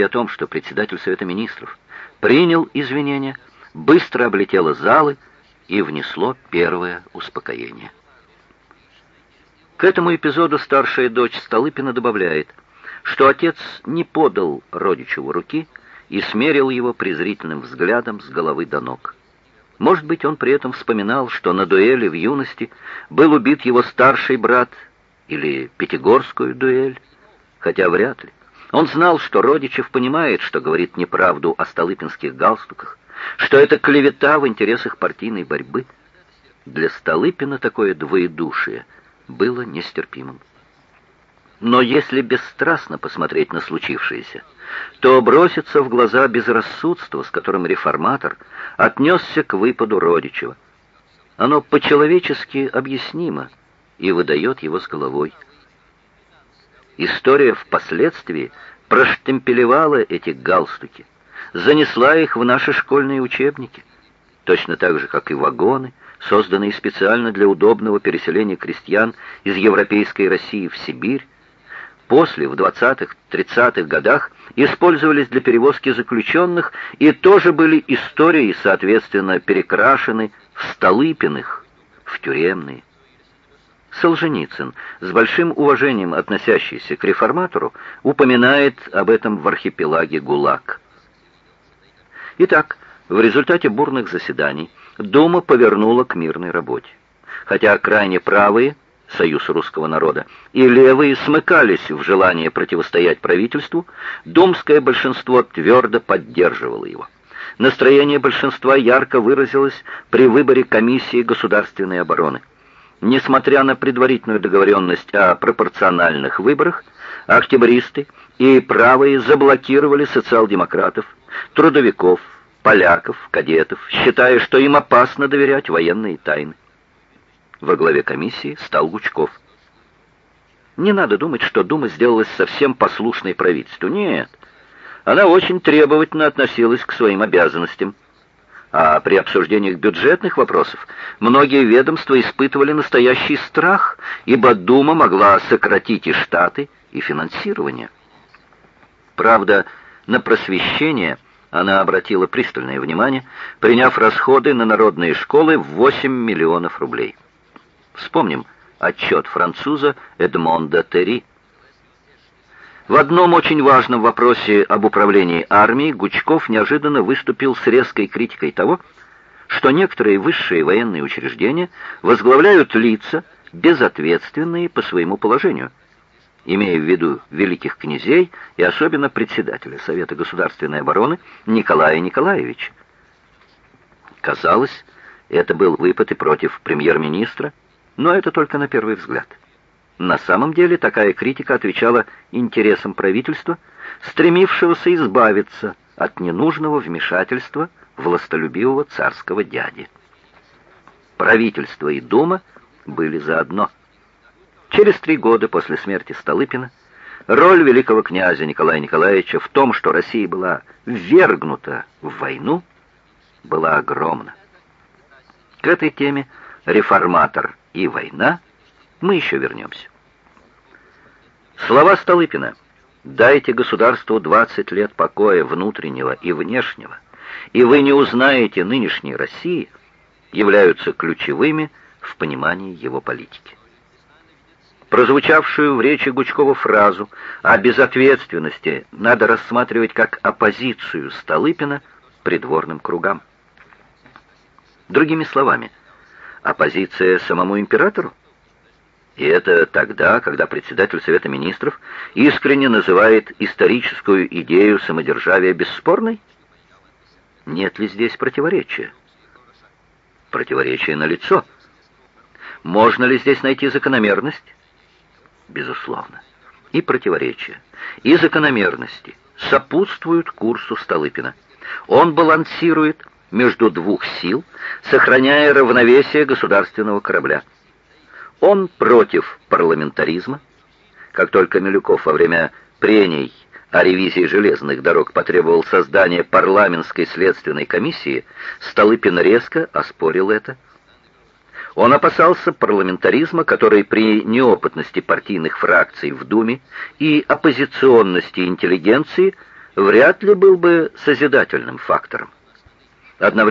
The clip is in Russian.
Известие о том, что председатель Совета Министров принял извинения, быстро облетело залы и внесло первое успокоение. К этому эпизоду старшая дочь Столыпина добавляет, что отец не подал родичеву руки и смерил его презрительным взглядом с головы до ног. Может быть, он при этом вспоминал, что на дуэли в юности был убит его старший брат или Пятигорскую дуэль, хотя вряд ли. Он знал, что Родичев понимает, что говорит неправду о столыпинских галстуках, что это клевета в интересах партийной борьбы. Для Столыпина такое двоедушие было нестерпимым. Но если бесстрастно посмотреть на случившееся, то бросится в глаза безрассудство, с которым реформатор отнесся к выпаду Родичева. Оно по-человечески объяснимо и выдает его с головой. История впоследствии проштемпелевала эти галстуки, занесла их в наши школьные учебники, точно так же, как и вагоны, созданные специально для удобного переселения крестьян из европейской России в Сибирь, после, в 20-30-х годах, использовались для перевозки заключенных и тоже были истории, соответственно, перекрашены в Столыпиных, в тюремные. Солженицын, с большим уважением относящийся к реформатору, упоминает об этом в архипелаге ГУЛАГ. Итак, в результате бурных заседаний Дума повернула к мирной работе. Хотя крайне правые – Союз русского народа, и левые смыкались в желании противостоять правительству, думское большинство твердо поддерживало его. Настроение большинства ярко выразилось при выборе комиссии государственной обороны. Несмотря на предварительную договоренность о пропорциональных выборах, октябристы и правые заблокировали социал-демократов, трудовиков, поляков, кадетов, считая, что им опасно доверять военные тайны. Во главе комиссии стал Гучков. Не надо думать, что Дума сделалась совсем послушной правительству. Нет, она очень требовательно относилась к своим обязанностям. А при обсуждениях бюджетных вопросов многие ведомства испытывали настоящий страх, ибо Дума могла сократить и штаты, и финансирование. Правда, на просвещение она обратила пристальное внимание, приняв расходы на народные школы в 8 миллионов рублей. Вспомним отчет француза Эдмонда Терри. В одном очень важном вопросе об управлении армией Гучков неожиданно выступил с резкой критикой того, что некоторые высшие военные учреждения возглавляют лица, безответственные по своему положению, имея в виду великих князей и особенно председателя Совета государственной обороны Николая Николаевича. Казалось, это был выпад и против премьер-министра, но это только на первый взгляд. На самом деле такая критика отвечала интересам правительства, стремившегося избавиться от ненужного вмешательства властолюбивого царского дяди. Правительство и Дума были заодно. Через три года после смерти Столыпина роль великого князя Николая Николаевича в том, что Россия была ввергнута в войну, была огромна. К этой теме реформатор и война, мы еще вернемся. Слова Столыпина «Дайте государству 20 лет покоя внутреннего и внешнего, и вы не узнаете нынешней России» являются ключевыми в понимании его политики. Прозвучавшую в речи Гучкова фразу о безответственности надо рассматривать как оппозицию Столыпина придворным кругам. Другими словами, оппозиция самому императору? И это тогда, когда председатель Совета Министров искренне называет историческую идею самодержавия бесспорной? Нет ли здесь противоречия? Противоречие налицо. Можно ли здесь найти закономерность? Безусловно. И противоречия, и закономерности сопутствуют курсу Столыпина. Он балансирует между двух сил, сохраняя равновесие государственного корабля. Он против парламентаризма. Как только Милюков во время прений о ревизии железных дорог потребовал создания парламентской следственной комиссии, Столыпин резко оспорил это. Он опасался парламентаризма, который при неопытности партийных фракций в Думе и оппозиционности интеллигенции вряд ли был бы созидательным фактором. Одновременно